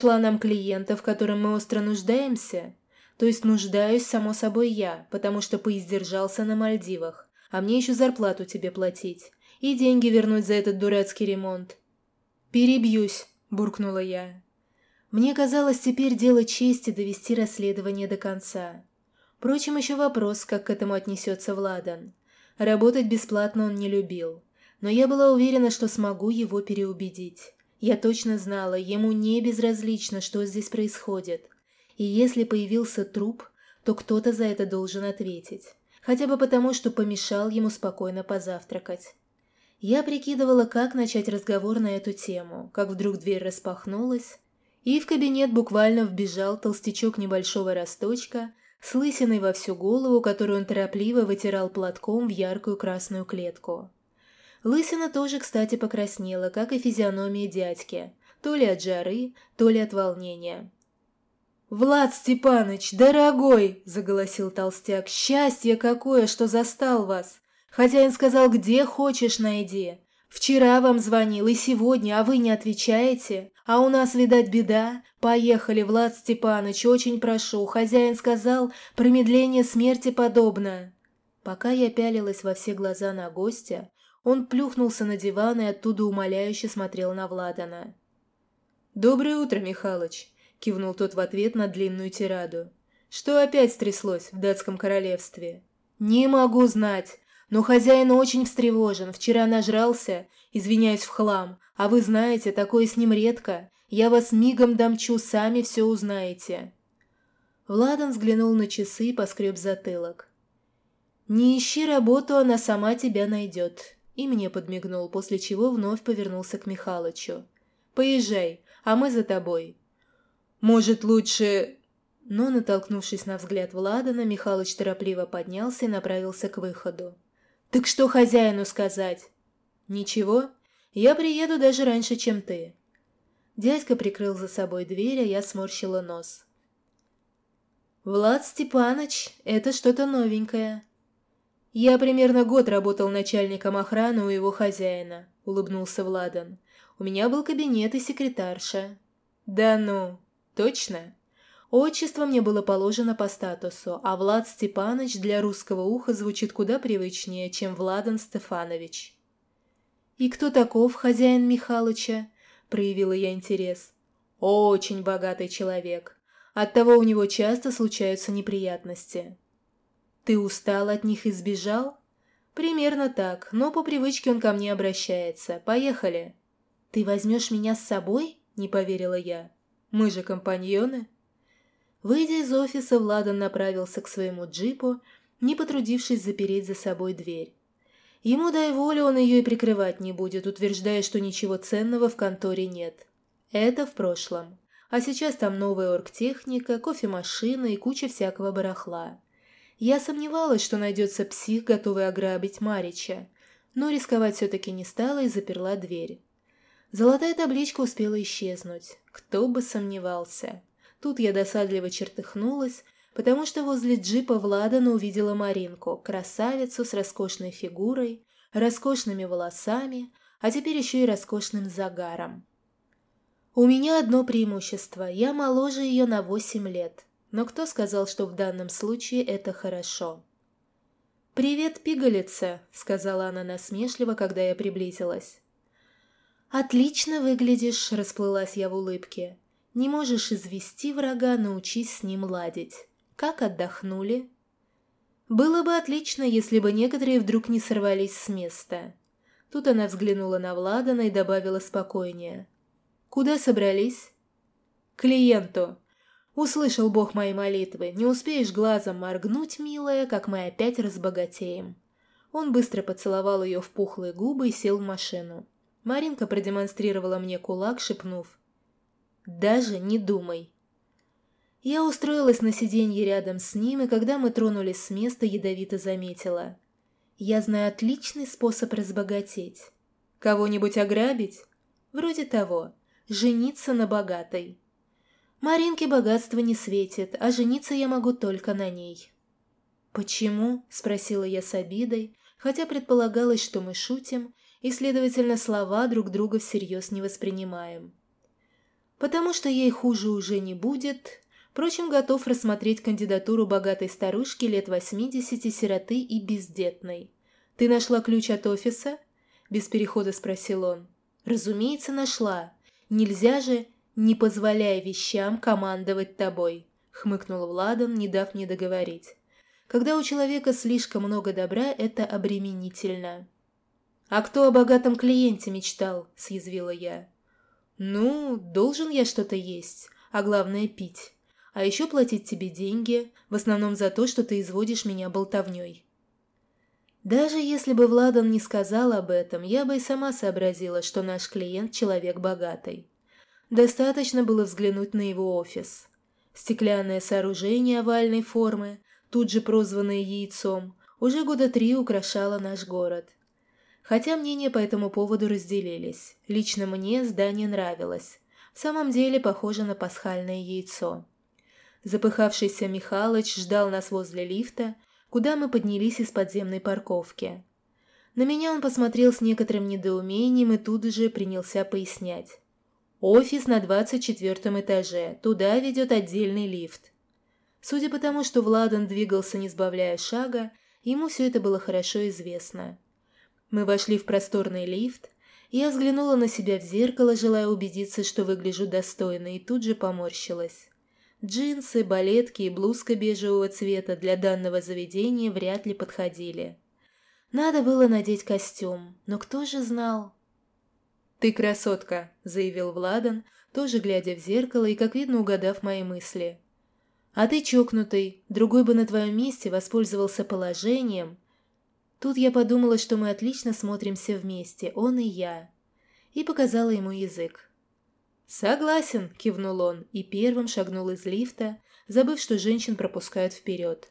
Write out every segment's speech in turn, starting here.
нашла нам клиента, в котором мы остро нуждаемся. То есть нуждаюсь, само собой, я, потому что поиздержался на Мальдивах, а мне еще зарплату тебе платить и деньги вернуть за этот дурацкий ремонт. «Перебьюсь», – буркнула я. Мне казалось теперь дело чести довести расследование до конца. Впрочем, еще вопрос, как к этому отнесется Владан. Работать бесплатно он не любил, но я была уверена, что смогу его переубедить. Я точно знала, ему не безразлично, что здесь происходит. И если появился труп, то кто-то за это должен ответить. Хотя бы потому, что помешал ему спокойно позавтракать. Я прикидывала, как начать разговор на эту тему, как вдруг дверь распахнулась, и в кабинет буквально вбежал толстячок небольшого росточка с лысиной во всю голову, которую он торопливо вытирал платком в яркую красную клетку. Лысина тоже, кстати, покраснела, как и физиономия дядьки, то ли от жары, то ли от волнения. «Влад Степаныч, дорогой!» – заголосил толстяк. «Счастье какое, что застал вас! Хозяин сказал, где хочешь найди. Вчера вам звонил и сегодня, а вы не отвечаете. А у нас, видать, беда. Поехали, Влад Степаныч, очень прошу. Хозяин сказал, промедление смерти подобно. Пока я пялилась во все глаза на гостя, он плюхнулся на диван и оттуда умоляюще смотрел на Владана. «Доброе утро, Михалыч», — кивнул тот в ответ на длинную тираду. «Что опять стряслось в датском королевстве?» «Не могу знать. Но хозяин очень встревожен, вчера нажрался, извиняюсь в хлам, а вы знаете, такое с ним редко. Я вас мигом домчу, сами все узнаете». Владан взглянул на часы и поскреб затылок. «Не ищи работу, она сама тебя найдет», и мне подмигнул, после чего вновь повернулся к Михалычу. «Поезжай, а мы за тобой». «Может, лучше...» Но, натолкнувшись на взгляд Владана, Михалыч торопливо поднялся и направился к выходу. «Так что хозяину сказать?» «Ничего, я приеду даже раньше, чем ты». Дядька прикрыл за собой дверь, а я сморщила нос. «Влад Степаныч, это что-то новенькое». «Я примерно год работал начальником охраны у его хозяина», — улыбнулся Владан. «У меня был кабинет и секретарша». «Да ну, точно?» Отчество мне было положено по статусу, а Влад Степанович для русского уха звучит куда привычнее, чем Владан Стефанович. «И кто таков хозяин Михалыча?» – проявила я интерес. «Очень богатый человек. Оттого у него часто случаются неприятности». «Ты устал от них и сбежал?» «Примерно так, но по привычке он ко мне обращается. Поехали». «Ты возьмешь меня с собой?» – не поверила я. «Мы же компаньоны». Выйдя из офиса, Владан направился к своему джипу, не потрудившись запереть за собой дверь. Ему дай волю, он ее и прикрывать не будет, утверждая, что ничего ценного в конторе нет. Это в прошлом. А сейчас там новая оргтехника, кофемашина и куча всякого барахла. Я сомневалась, что найдется псих, готовый ограбить Марича, но рисковать все-таки не стала и заперла дверь. Золотая табличка успела исчезнуть. Кто бы сомневался. Тут я досадливо чертыхнулась, потому что возле джипа Владана увидела Маринку, красавицу с роскошной фигурой, роскошными волосами, а теперь еще и роскошным загаром. У меня одно преимущество – я моложе ее на восемь лет. Но кто сказал, что в данном случае это хорошо? «Привет, пигалица», – сказала она насмешливо, когда я приблизилась. «Отлично выглядишь», – расплылась я в улыбке. Не можешь извести врага, научись с ним ладить. Как отдохнули? Было бы отлично, если бы некоторые вдруг не сорвались с места. Тут она взглянула на Владана и добавила спокойнее. «Куда собрались?» «Клиенту. Услышал Бог мои молитвы. Не успеешь глазом моргнуть, милая, как мы опять разбогатеем». Он быстро поцеловал ее в пухлые губы и сел в машину. Маринка продемонстрировала мне кулак, шепнув. Даже не думай. Я устроилась на сиденье рядом с ним, и когда мы тронулись с места, ядовито заметила. Я знаю отличный способ разбогатеть. Кого-нибудь ограбить? Вроде того. Жениться на богатой. Маринке богатство не светит, а жениться я могу только на ней. «Почему?» – спросила я с обидой, хотя предполагалось, что мы шутим, и, следовательно, слова друг друга всерьез не воспринимаем. Потому что ей хуже уже не будет. Впрочем, готов рассмотреть кандидатуру богатой старушки лет 80, сироты и бездетной. «Ты нашла ключ от офиса?» – без перехода спросил он. «Разумеется, нашла. Нельзя же, не позволяя вещам командовать тобой», – хмыкнул Владан, не дав мне договорить. «Когда у человека слишком много добра, это обременительно». «А кто о богатом клиенте мечтал?» – съязвила я. «Ну, должен я что-то есть, а главное пить. А еще платить тебе деньги, в основном за то, что ты изводишь меня болтовней». Даже если бы Владан не сказал об этом, я бы и сама сообразила, что наш клиент – человек богатый. Достаточно было взглянуть на его офис. Стеклянное сооружение овальной формы, тут же прозванное яйцом, уже года три украшало наш город. Хотя мнения по этому поводу разделились. Лично мне здание нравилось. В самом деле похоже на пасхальное яйцо. Запыхавшийся Михалыч ждал нас возле лифта, куда мы поднялись из подземной парковки. На меня он посмотрел с некоторым недоумением и тут же принялся пояснять. «Офис на двадцать четвертом этаже. Туда ведет отдельный лифт». Судя по тому, что Владан двигался, не сбавляя шага, ему все это было хорошо известно. Мы вошли в просторный лифт, я взглянула на себя в зеркало, желая убедиться, что выгляжу достойно, и тут же поморщилась. Джинсы, балетки и блузка бежевого цвета для данного заведения вряд ли подходили. Надо было надеть костюм, но кто же знал? «Ты красотка», — заявил Владан, тоже глядя в зеркало и, как видно, угадав мои мысли. «А ты чокнутый, другой бы на твоем месте воспользовался положением Тут я подумала, что мы отлично смотримся вместе, он и я. И показала ему язык. «Согласен», — кивнул он, и первым шагнул из лифта, забыв, что женщин пропускают вперед.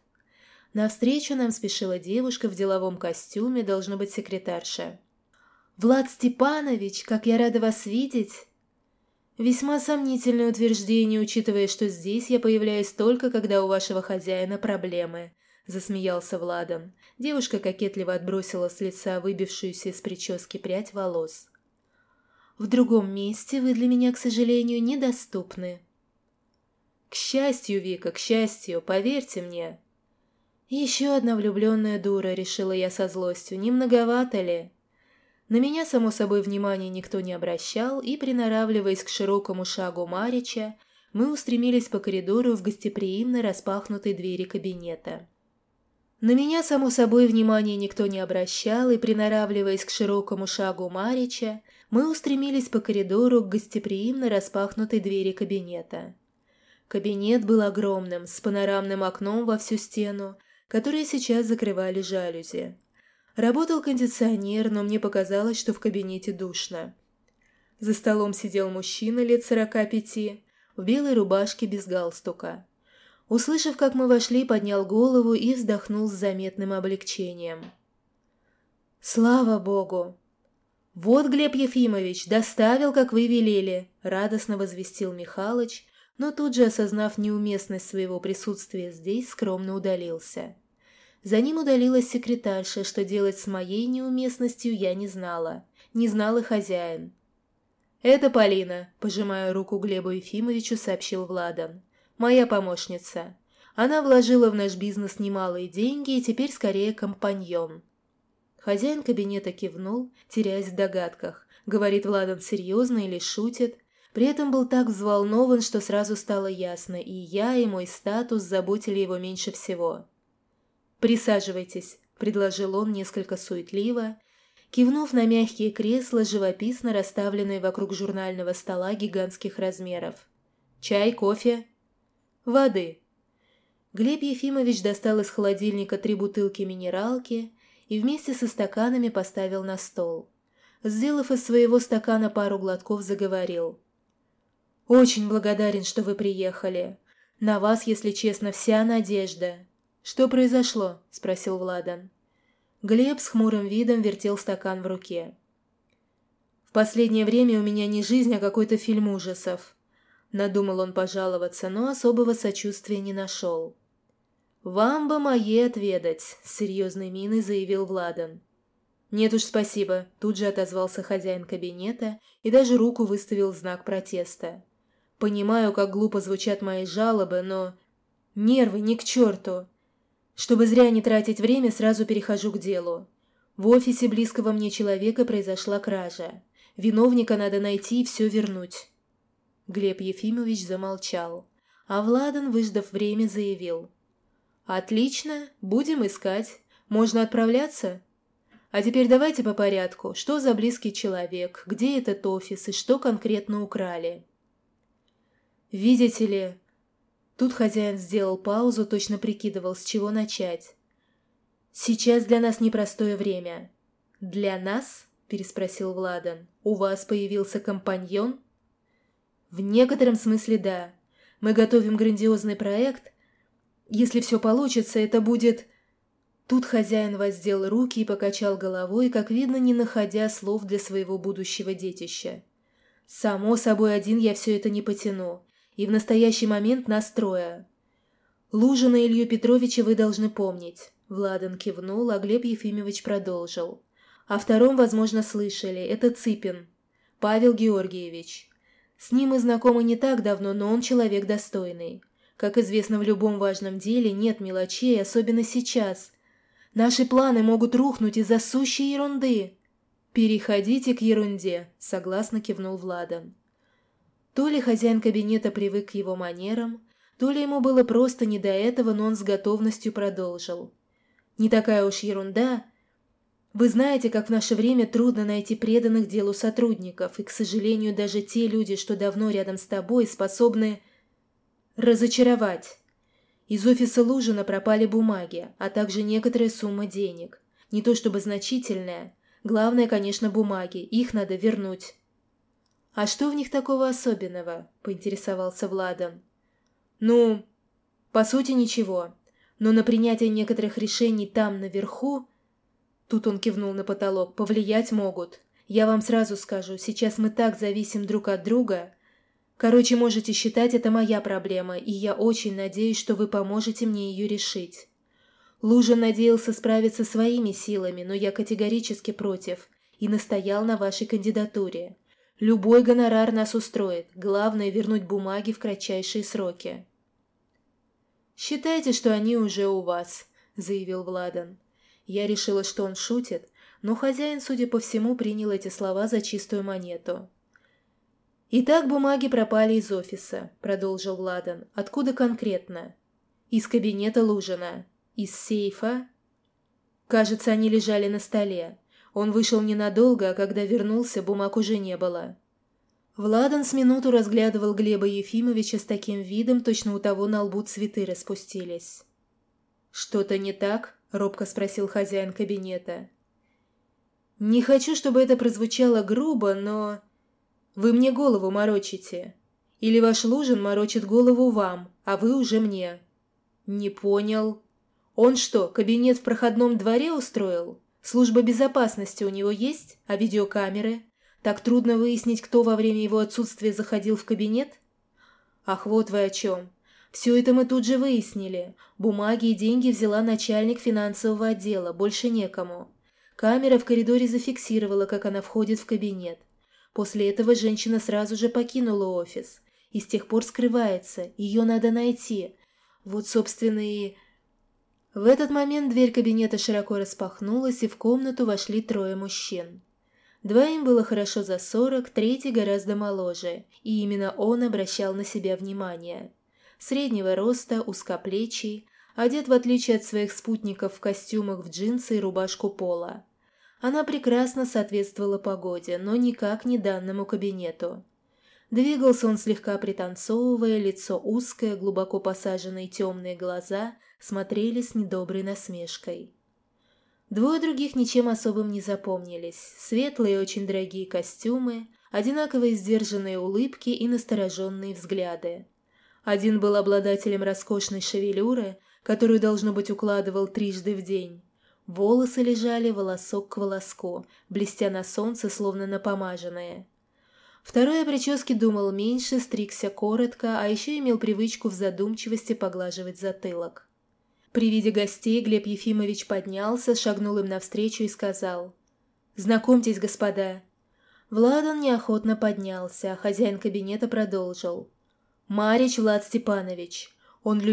Навстречу нам спешила девушка в деловом костюме, должно быть секретарша. «Влад Степанович, как я рада вас видеть!» «Весьма сомнительное утверждение, учитывая, что здесь я появляюсь только, когда у вашего хозяина проблемы», — засмеялся Владан. Девушка кокетливо отбросила с лица выбившуюся из прически прядь волос. «В другом месте вы для меня, к сожалению, недоступны». «К счастью, Вика, к счастью, поверьте мне». «Еще одна влюбленная дура», — решила я со злостью. «Не многовато ли?» На меня, само собой, внимания никто не обращал, и, приноравливаясь к широкому шагу Марича, мы устремились по коридору в гостеприимно распахнутой двери кабинета. На меня, само собой, внимания никто не обращал, и, приноравливаясь к широкому шагу Марича, мы устремились по коридору к гостеприимно распахнутой двери кабинета. Кабинет был огромным, с панорамным окном во всю стену, которые сейчас закрывали жалюзи. Работал кондиционер, но мне показалось, что в кабинете душно. За столом сидел мужчина лет сорока пяти, в белой рубашке без галстука. Услышав, как мы вошли, поднял голову и вздохнул с заметным облегчением. «Слава Богу!» «Вот, Глеб Ефимович, доставил, как вы велели», — радостно возвестил Михалыч, но тут же, осознав неуместность своего присутствия здесь, скромно удалился. За ним удалилась секретарша, что делать с моей неуместностью я не знала. Не знал и хозяин. «Это Полина», — пожимая руку Глебу Ефимовичу, сообщил Владан моя помощница. Она вложила в наш бизнес немалые деньги и теперь скорее компаньон. Хозяин кабинета кивнул, теряясь в догадках. Говорит Владан серьезно или шутит. При этом был так взволнован, что сразу стало ясно, и я, и мой статус заботили его меньше всего. «Присаживайтесь», — предложил он несколько суетливо, кивнув на мягкие кресла, живописно расставленные вокруг журнального стола гигантских размеров. «Чай, кофе?» Воды. Глеб Ефимович достал из холодильника три бутылки минералки и вместе со стаканами поставил на стол. Сделав из своего стакана пару глотков, заговорил. «Очень благодарен, что вы приехали. На вас, если честно, вся надежда». «Что произошло?» – спросил Владан. Глеб с хмурым видом вертел стакан в руке. «В последнее время у меня не жизнь, а какой-то фильм ужасов. Надумал он пожаловаться, но особого сочувствия не нашел. «Вам бы мои отведать», — с серьезной миной заявил Владан. «Нет уж, спасибо», — тут же отозвался хозяин кабинета и даже руку выставил знак протеста. Понимаю, как глупо звучат мои жалобы, но... Нервы ни к черту. Чтобы зря не тратить время, сразу перехожу к делу. В офисе близкого мне человека произошла кража. Виновника надо найти и все вернуть. Глеб Ефимович замолчал, а Владан, выждав время, заявил. «Отлично, будем искать. Можно отправляться?» А теперь давайте по порядку. Что за близкий человек, где этот офис и что конкретно украли? Видите ли... Тут хозяин сделал паузу, точно прикидывал, с чего начать. Сейчас для нас непростое время. Для нас? Переспросил Владан. У вас появился компаньон? В некотором смысле да. Мы готовим грандиозный проект. Если все получится, это будет... Тут хозяин воздел руки и покачал головой, как видно, не находя слов для своего будущего детища. «Само собой, один я все это не потяну. И в настоящий момент настроя. Лужина Илью Петровича вы должны помнить». Владан кивнул, а Глеб Ефимович продолжил. «О втором, возможно, слышали. Это Цыпин. Павел Георгиевич. С ним мы знакомы не так давно, но он человек достойный. Как известно, в любом важном деле нет мелочей, особенно сейчас – Наши планы могут рухнуть из-за сущей ерунды. Переходите к ерунде, согласно кивнул Владан. То ли хозяин кабинета привык к его манерам, то ли ему было просто не до этого, но он с готовностью продолжил. Не такая уж ерунда. Вы знаете, как в наше время трудно найти преданных делу сотрудников, и, к сожалению, даже те люди, что давно рядом с тобой, способны разочаровать. Из офиса Лужина пропали бумаги, а также некоторая сумма денег. Не то чтобы значительная. Главное, конечно, бумаги. Их надо вернуть. «А что в них такого особенного?» – поинтересовался Владан. «Ну, по сути, ничего. Но на принятие некоторых решений там, наверху...» Тут он кивнул на потолок. «Повлиять могут. Я вам сразу скажу, сейчас мы так зависим друг от друга, Короче, можете считать, это моя проблема, и я очень надеюсь, что вы поможете мне ее решить. Лужин надеялся справиться своими силами, но я категорически против и настоял на вашей кандидатуре. Любой гонорар нас устроит, главное вернуть бумаги в кратчайшие сроки. «Считайте, что они уже у вас», — заявил Владан. Я решила, что он шутит, но хозяин, судя по всему, принял эти слова за чистую монету. «Итак, бумаги пропали из офиса», — продолжил Владан. «Откуда конкретно?» «Из кабинета Лужина. Из сейфа?» Кажется, они лежали на столе. Он вышел ненадолго, а когда вернулся, бумаг уже не было. Владан с минуту разглядывал Глеба Ефимовича с таким видом, точно у того на лбу цветы распустились. «Что-то не так?» — робко спросил хозяин кабинета. «Не хочу, чтобы это прозвучало грубо, но...» Вы мне голову морочите. Или ваш Лужин морочит голову вам, а вы уже мне. Не понял. Он что, кабинет в проходном дворе устроил? Служба безопасности у него есть? А видеокамеры? Так трудно выяснить, кто во время его отсутствия заходил в кабинет? Ах, вот вы о чем. Все это мы тут же выяснили. Бумаги и деньги взяла начальник финансового отдела, больше некому. Камера в коридоре зафиксировала, как она входит в кабинет. После этого женщина сразу же покинула офис. И с тех пор скрывается. Ее надо найти. Вот, собственно, и... В этот момент дверь кабинета широко распахнулась, и в комнату вошли трое мужчин. Два им было хорошо за сорок, третий гораздо моложе, и именно он обращал на себя внимание. Среднего роста, узкоплечий, одет в отличие от своих спутников в костюмах в джинсы и рубашку пола. Она прекрасно соответствовала погоде, но никак не данному кабинету. Двигался он слегка пританцовывая, лицо узкое, глубоко посаженные темные глаза смотрели с недоброй насмешкой. Двое других ничем особым не запомнились. Светлые очень дорогие костюмы, одинаковые сдержанные улыбки и настороженные взгляды. Один был обладателем роскошной шевелюры, которую, должно быть, укладывал трижды в день. Волосы лежали волосок к волоску, блестя на солнце, словно напомаженные. Второй о прическе думал меньше, стригся коротко, а еще имел привычку в задумчивости поглаживать затылок. При виде гостей Глеб Ефимович поднялся, шагнул им навстречу и сказал «Знакомьтесь, господа». Владан неохотно поднялся, а хозяин кабинета продолжил. Марич Влад Степанович. Он